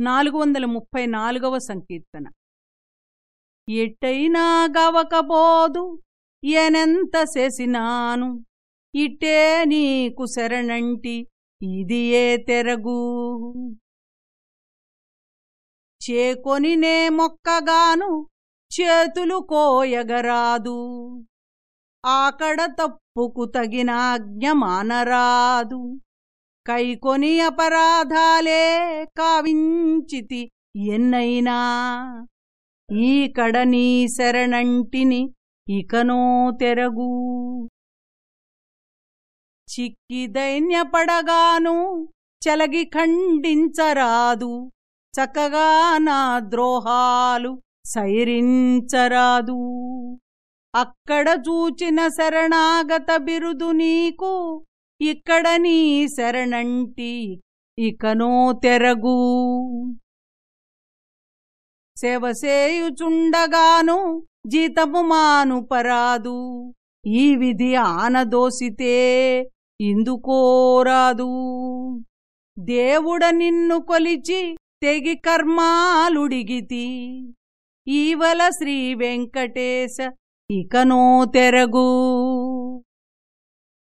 నాలుగు వందల ముప్పై నాలుగవ సంకీర్తన. ఎట్టైనా గవకపోదు ఎనెంత చేసినాను ఇట్టే నీకు శరణంటి ఇది ఏ తెరగు. చేకొనినే మొక్కగాను చేతులు కోయగరాదు ఆకడ తప్పుకు తగిన ఆజ్ఞ మానరాదు. కైకొని అపరాధాలే కావించితి ఎన్నైనా. ఈ కడనీ శరణంటిని ఇకనో తెరగు. చిక్కి దైన్యపడగాను చలగి ఖండించరాదు. చక్కగా నా ద్రోహాలు సైరించరాదు. అక్కడ చూచిన శరణాగత బిరుదు నీకు ఇక్కడ నీ శరణంటి ఇకనో తెరగు. సేవసేయుచుండగాను జీతము మాను పరాదు. ఈ విధి ఆనదోసితే ఇందుకోరాదు దేవుడ నిన్ను కొలిచి తెగి కర్మాలుడిగితి. ఈవల శ్రీ వెంకటేశ ఇకనో తెరగు.